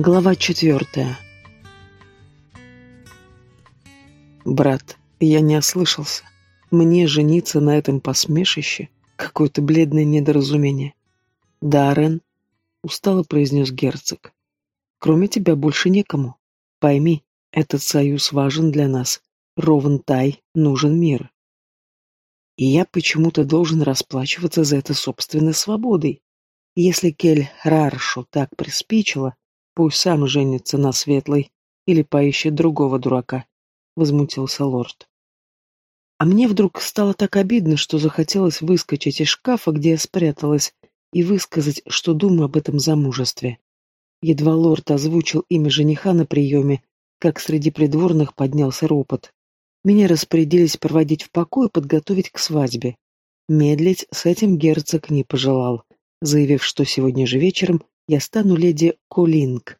Глава четвертая. Брат, я не ослышался. Мне жениться на этом посмешище? Какое-то бледное недоразумение. Да, Рен, устало произнес герцог. Кроме тебя больше некому. Пойми, этот союз важен для нас. Ровен Тай нужен мир. И я почему-то должен расплачиваться за это собственной свободой. Если Кель Раршу так приспичило, Пусть сам женится на светлой или поищет другого дурака, — возмутился лорд. А мне вдруг стало так обидно, что захотелось выскочить из шкафа, где я спряталась, и высказать, что думаю об этом замужестве. Едва лорд озвучил имя жениха на приеме, как среди придворных поднялся ропот. Меня распорядились проводить в покой и подготовить к свадьбе. Медлить с этим герцог не пожелал, заявив, что сегодня же вечером я стану леди Колинг.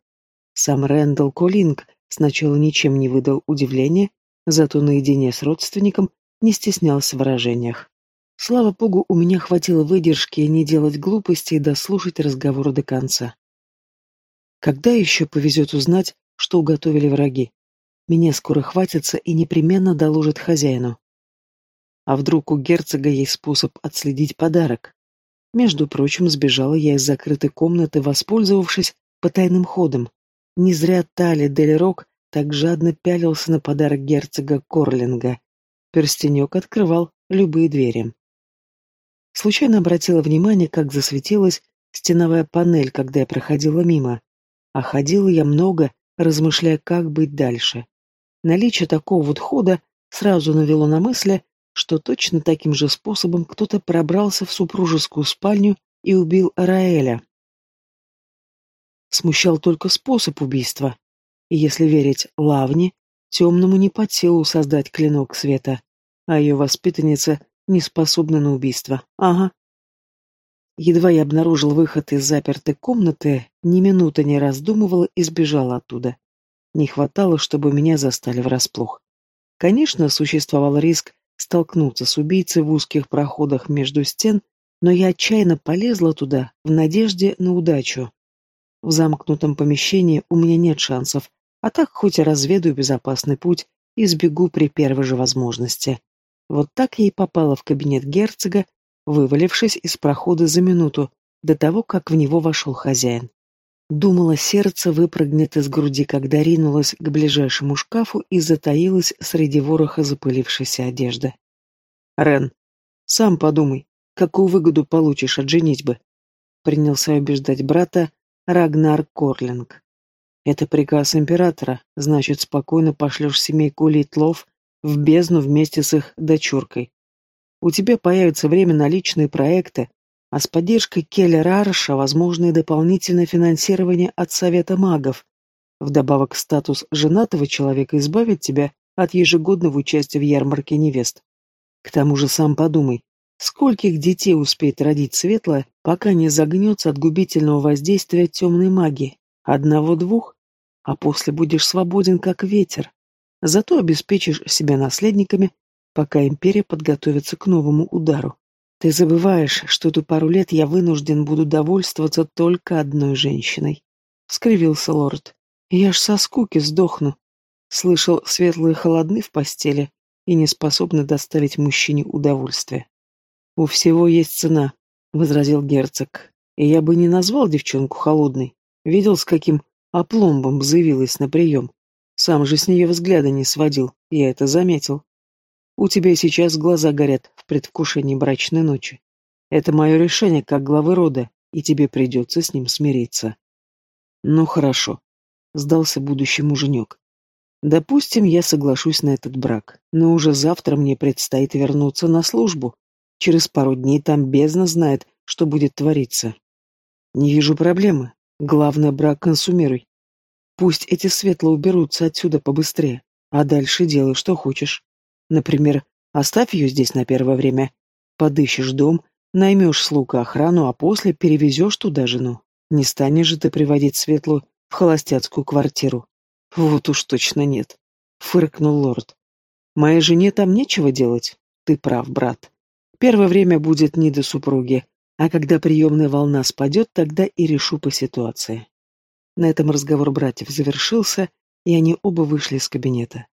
Сам Рэндалл Колинг сначала ничем не выдал удивления, зато наедине с родственником не стеснялся в выражениях. Слава богу, у меня хватило выдержки не делать глупостей и дослушать разговор до конца. Когда еще повезет узнать, что уготовили враги? Меня скоро хватится и непременно доложит хозяину. А вдруг у герцога есть способ отследить подарок? Между прочим, сбежала я из закрытой комнаты, воспользовавшись потайным ходом. Не зря Тали Делерок так жадно пялился на подарок герцога Корлинга. Перстенек открывал любые двери. Случайно обратила внимание, как засветилась стеновая панель, когда я проходила мимо. А ходила я много, размышляя, как быть дальше. Наличие такого вот хода сразу навело на мысли, что точно таким же способом кто-то пробрался в супружескую спальню и убил Раэля. Смущал только способ убийства. И если верить Лавне, темному не под силу создать клинок света, а ее воспитанница не способна на убийство. Ага. Едва я обнаружил выход из запертой комнаты, ни минуты не раздумывала и сбежала оттуда. Не хватало, чтобы меня застали врасплох. Конечно, существовал риск столкнуться с убийцей в узких проходах между стен, но я отчаянно полезла туда, в надежде на удачу. В замкнутом помещении у меня нет шансов, а так хоть и разведаю безопасный путь и сбегу при первой же возможности. Вот так я и попала в кабинет герцога, вывалившись из прохода за минуту до того, как в него вошел хозяин. Думала, сердце выпрыгнет из груди, когда ринулась к ближайшему шкафу и затаилась среди вороха запылившейся одежды. «Рен, сам подумай, какую выгоду получишь от женитьбы?» Принялся убеждать брата Рагнар Корлинг. «Это приказ императора, значит, спокойно пошлешь семейку Литлов в бездну вместе с их дочуркой. У тебя появится время на личные проекты, а с поддержкой Келлера Арша возможно и дополнительное финансирование от Совета магов. Вдобавок статус женатого человека избавит тебя от ежегодного участия в ярмарке невест. К тому же сам подумай, скольких детей успеет родить Светлая, пока не загнется от губительного воздействия темной магии? Одного-двух? А после будешь свободен, как ветер. Зато обеспечишь себя наследниками, пока империя подготовится к новому удару. Ты забываешь, что эту пару лет я вынужден буду довольствоваться только одной женщиной. Скривился лорд. Я ж со скуки сдохну. Слышал, светлые холодны в постели и не способны доставить мужчине удовольствие. У всего есть цена, возразил герцог. И я бы не назвал девчонку холодной. Видел, с каким опломбом заявилась на прием. Сам же с нее взгляда не сводил, я это заметил. У тебя сейчас глаза горят в предвкушении брачной ночи. Это мое решение как главы рода, и тебе придется с ним смириться. Ну хорошо, сдался будущий муженек. Допустим, я соглашусь на этот брак, но уже завтра мне предстоит вернуться на службу. Через пару дней там бездна знает, что будет твориться. Не вижу проблемы. Главное, брак консумируй. Пусть эти светло уберутся отсюда побыстрее, а дальше делай, что хочешь. Например, оставь ее здесь на первое время, подыщешь дом, наймешь слуг охрану, а после перевезешь туда жену. Не станешь же ты приводить Светлую в холостяцкую квартиру. Вот уж точно нет, — фыркнул лорд. Моей жене там нечего делать. Ты прав, брат. Первое время будет не до супруги, а когда приемная волна спадет, тогда и решу по ситуации. На этом разговор братьев завершился, и они оба вышли из кабинета.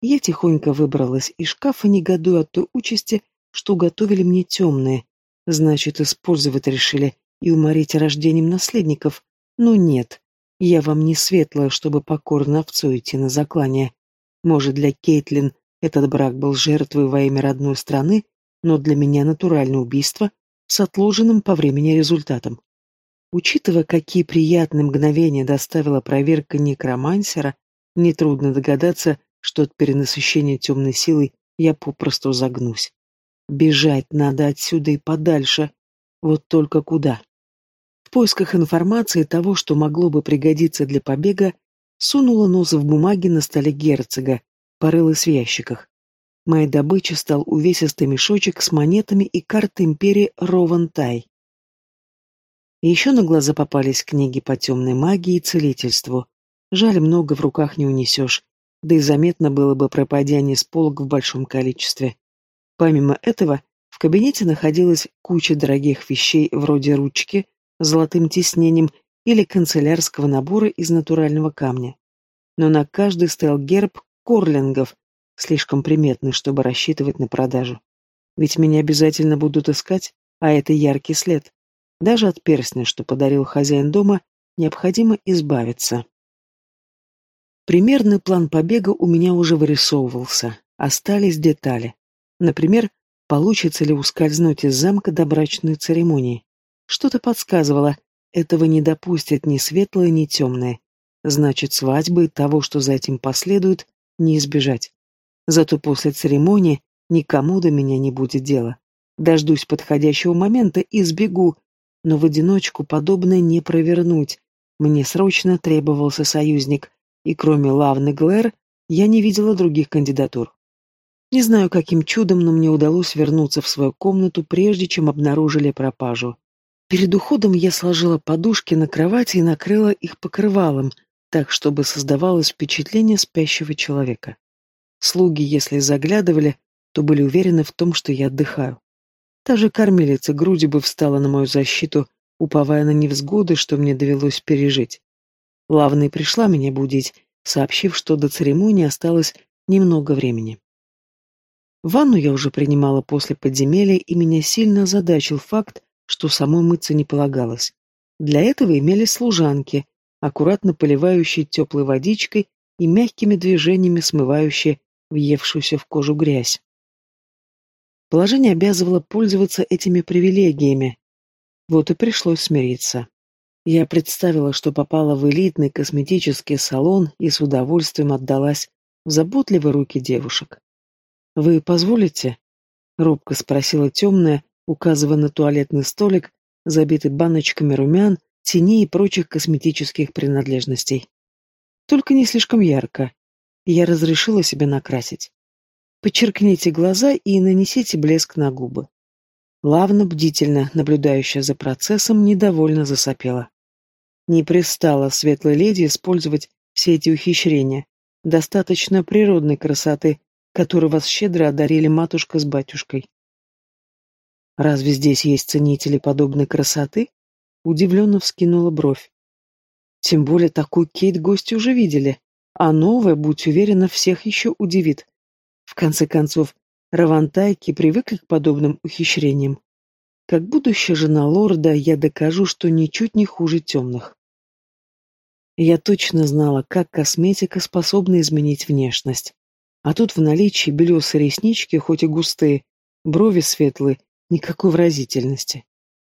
Я тихонько выбралась из шкафа, негодуя от той участи, что готовили мне темные. Значит, использовать решили и уморить рождением наследников. Но нет, я вам не светлая, чтобы покорно овцу идти на заклание. Может, для Кейтлин этот брак был жертвой во имя родной страны, но для меня натуральное убийство с отложенным по времени результатом. Учитывая, какие приятные мгновения доставила проверка некромансера, нетрудно догадаться, что от перенасыщения темной силой я попросту загнусь. Бежать надо отсюда и подальше. Вот только куда? В поисках информации того, что могло бы пригодиться для побега, сунула нос в бумаги на столе герцога, порылась в ящиках. Моей добычей стал увесистый мешочек с монетами и картой империи Ровантай. Еще на глаза попались книги по темной магии и целительству. Жаль, много в руках не унесешь, да и заметно было бы пропадение с в большом количестве. Помимо этого, в кабинете находилась куча дорогих вещей вроде ручки, золотым тиснением или канцелярского набора из натурального камня. Но на каждый стоял герб корлингов, слишком приметный, чтобы рассчитывать на продажу. Ведь меня обязательно будут искать, а это яркий след. Даже от перстня, что подарил хозяин дома, необходимо избавиться. Примерный план побега у меня уже вырисовывался. Остались детали. Например, получится ли ускользнуть из замка до брачной церемонии. Что-то подсказывало, этого не допустят ни светлое, ни темное. Значит, свадьбы и того, что за этим последует, не избежать. Зато после церемонии никому до меня не будет дела. Дождусь подходящего момента и сбегу, но в одиночку подобное не провернуть. Мне срочно требовался союзник, и кроме Лавны Глэр я не видела других кандидатур. Не знаю, каким чудом, но мне удалось вернуться в свою комнату, прежде чем обнаружили пропажу. Перед уходом я сложила подушки на кровати и накрыла их покрывалом, так, чтобы создавалось впечатление спящего человека. Слуги, если заглядывали, то были уверены в том, что я отдыхаю. Та же кормилица груди бы встала на мою защиту, уповая на невзгоды, что мне довелось пережить. Лавна пришла меня будить, сообщив, что до церемонии осталось немного времени. Ванну я уже принимала после подземелья, и меня сильно озадачил факт, что самой мыться не полагалось. Для этого имелись служанки, аккуратно поливающие теплой водичкой и мягкими движениями смывающие въевшуюся в кожу грязь. Положение обязывало пользоваться этими привилегиями. Вот и пришлось смириться. Я представила, что попала в элитный косметический салон и с удовольствием отдалась в заботливые руки девушек. «Вы позволите?» — робко спросила темная, указывая на туалетный столик, забитый баночками румян, теней и прочих косметических принадлежностей. Только не слишком ярко. Я разрешила себе накрасить. Подчеркните глаза и нанесите блеск на губы. Лавна, бдительно наблюдающая за процессом, недовольно засопела. Не пристало светлой леди использовать все эти ухищрения. Достаточно природной красоты, которую вас щедро одарили матушка с батюшкой. Разве здесь есть ценители подобной красоты? Удивленно вскинула бровь. Тем более такую Кейт гости уже видели, а новая, будь уверена, всех еще удивит. В конце концов, равантайки привыкли к подобным ухищрениям. Как будущая жена лорда, я докажу, что ничуть не хуже темных. Я точно знала, как косметика способна изменить внешность. А тут в наличии белесые реснички, хоть и густые, брови светлые, никакой выразительности.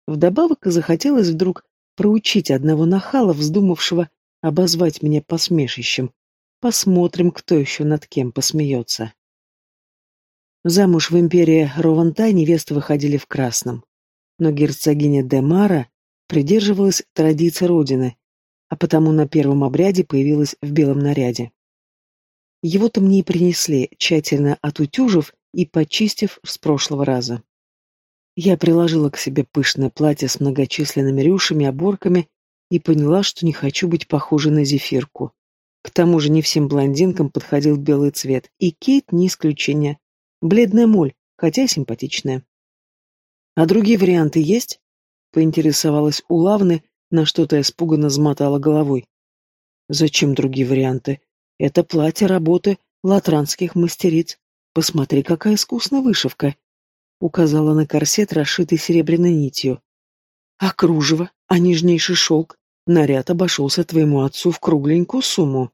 Вдобавок захотелось вдруг проучить одного нахала, вздумавшего обозвать меня посмешищем. Посмотрим, кто еще над кем посмеется. Замуж в империи Ровантай невесты выходили в красном. Но герцогиня Демара придерживалась традиции родины, а потому на первом обряде появилась в белом наряде. Его-то мне и принесли, тщательно отутюжив и почистив с прошлого раза. Я приложила к себе пышное платье с многочисленными рюшами, оборками и поняла, что не хочу быть похожей на зефирку. К тому же не всем блондинкам подходил белый цвет, и Кейт не исключение. Бледная моль, хотя симпатичная. «А другие варианты есть?» — поинтересовалась у Лавны, на что-то испуганно замотала головой. Зачем другие варианты? Это платье работы латранских мастериц. Посмотри, какая искусная вышивка. Указала на корсет, расшитый серебряной нитью. А кружево, а нежнейший шелк. Наряд обошелся твоему отцу в кругленькую сумму.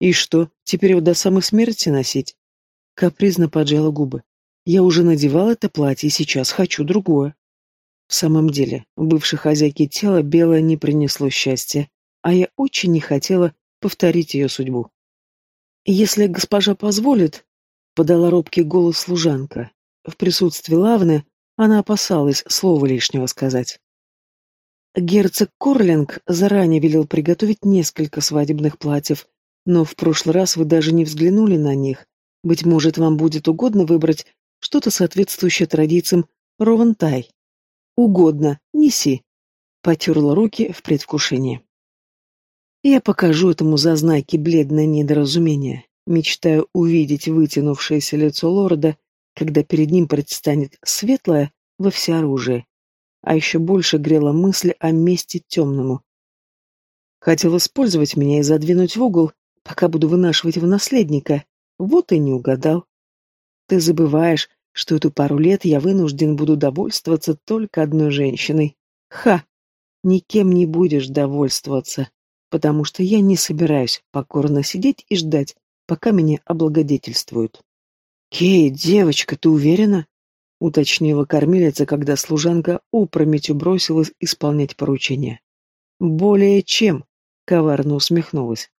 И что, теперь его до самой смерти носить? Капризно поджала губы. Я уже надевал это платье сейчас хочу другое. В самом деле, бывшей хозяйке тела белое не принесло счастья, а я очень не хотела повторить ее судьбу. «Если госпожа позволит», — подала робкий голос служанка. В присутствии Лавны она опасалась слова лишнего сказать. Герцог Корлинг заранее велел приготовить несколько свадебных платьев, но в прошлый раз вы даже не взглянули на них. Быть может, вам будет угодно выбрать что-то соответствующее традициям Ровентай. Угодно, неси. Потерла руки в предвкушении. Я покажу этому зазнайке бледное недоразумение. Мечтаю увидеть вытянувшееся лицо лорда, когда перед ним предстанет светлое во всеоружии. А еще больше грела мысль о месте темному. Хотел использовать меня и задвинуть в угол, пока буду вынашивать его наследника. Вот и не угадал. Ты забываешь, что эту пару лет я вынужден буду довольствоваться только одной женщиной. Ха! Никем не будешь довольствоваться, потому что я не собираюсь покорно сидеть и ждать, пока меня облагодетельствуют. «Кей, девочка, ты уверена?» — уточнила кормилица, когда служанка опрометью бросилась исполнять поручение. «Более чем», — коварно усмехнулась.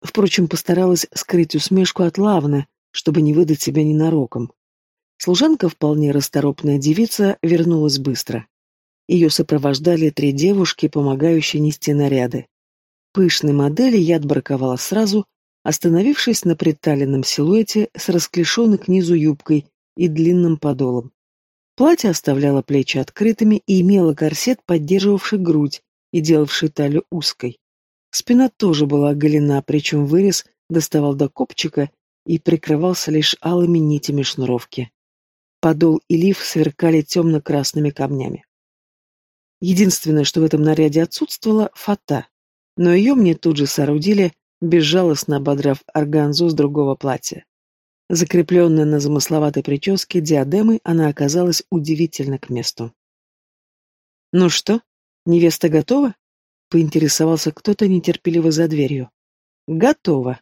Впрочем, постаралась скрыть усмешку от Лавны, чтобы не выдать себя ненароком. Служанка, вполне расторопная девица, вернулась быстро. Ее сопровождали три девушки, помогающие нести наряды. Пышной модели я отбраковала сразу, остановившись на приталенном силуэте с расклешенной к низу юбкой и длинным подолом. Платье оставляло плечи открытыми и имело корсет, поддерживавший грудь и делавший талию узкой. Спина тоже была оголена, причем вырез доставал до копчика и прикрывался лишь алыми нитями шнуровки. Подол и лиф сверкали темно-красными камнями. Единственное, что в этом наряде отсутствовало — фата, но ее мне тут же соорудили, безжалостно ободрав органзу с другого платья. Закрепленная на замысловатой прическе диадемой, она оказалась удивительно к месту. «Ну что, невеста готова?» — поинтересовался кто-то нетерпеливо за дверью. «Готова»,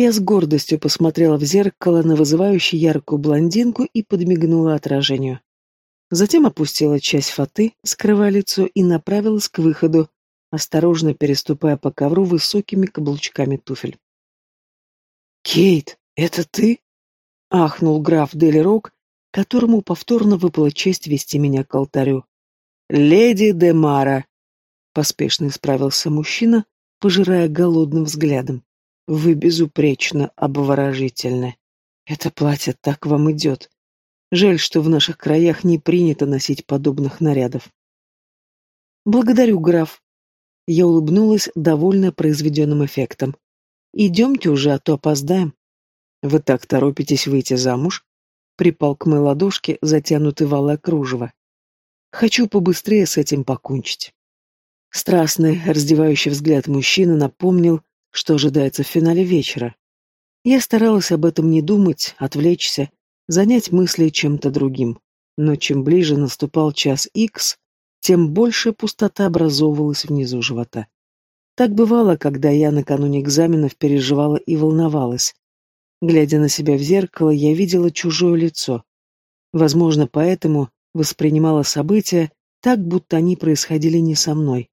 я с гордостью посмотрела в зеркало на вызывающую яркую блондинку и подмигнула отражению. Затем опустила часть фаты, скрывая лицо, и направилась к выходу, осторожно переступая по ковру высокими каблучками туфель. «Кейт, это ты?» — ахнул граф Делирок, которому повторно выпала честь вести меня к алтарю. «Леди де Мара!» — поспешно исправился мужчина, пожирая голодным взглядом. Вы безупречно обворожительны. Это платье так вам идет. Жаль, что в наших краях не принято носить подобных нарядов. Благодарю, граф. Я улыбнулась, довольная произведенным эффектом. Идемте уже, а то опоздаем. Вы так торопитесь выйти замуж? Припал к моей ладошке, затянутый валой кружево. Хочу побыстрее с этим покончить. Страстный, раздевающий взгляд мужчины напомнил, что ожидается в финале вечера. Я старалась об этом не думать, отвлечься, занять мысли чем-то другим. Но чем ближе наступал час икс, тем больше пустота образовывалась внизу живота. Так бывало, когда я накануне экзаменов переживала и волновалась. Глядя на себя в зеркало, я видела чужое лицо. Возможно, поэтому воспринимала события так, будто они происходили не со мной.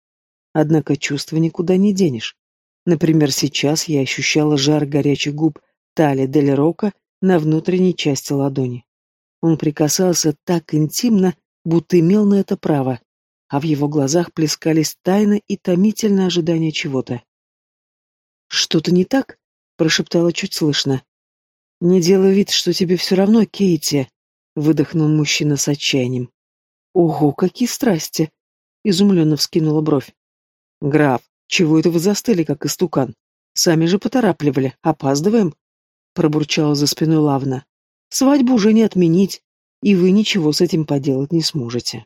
Однако чувства никуда не денешь. Например, сейчас я ощущала жар горячих губ Тали Дель Рока на внутренней части ладони. Он прикасался так интимно, будто имел на это право, а в его глазах плескались тайна и томительное ожидание чего-то. «Что-то не так?» — прошептала чуть слышно. «Не делай вид, что тебе все равно, Кейти», — выдохнул мужчина с отчаянием. «Ого, какие страсти!» — изумленно вскинула бровь. «Граф, «Чего это вы застыли, как истукан? Сами же поторапливали. Опаздываем?» Пробурчала за спиной Лавна. «Свадьбу уже не отменить, и вы ничего с этим поделать не сможете».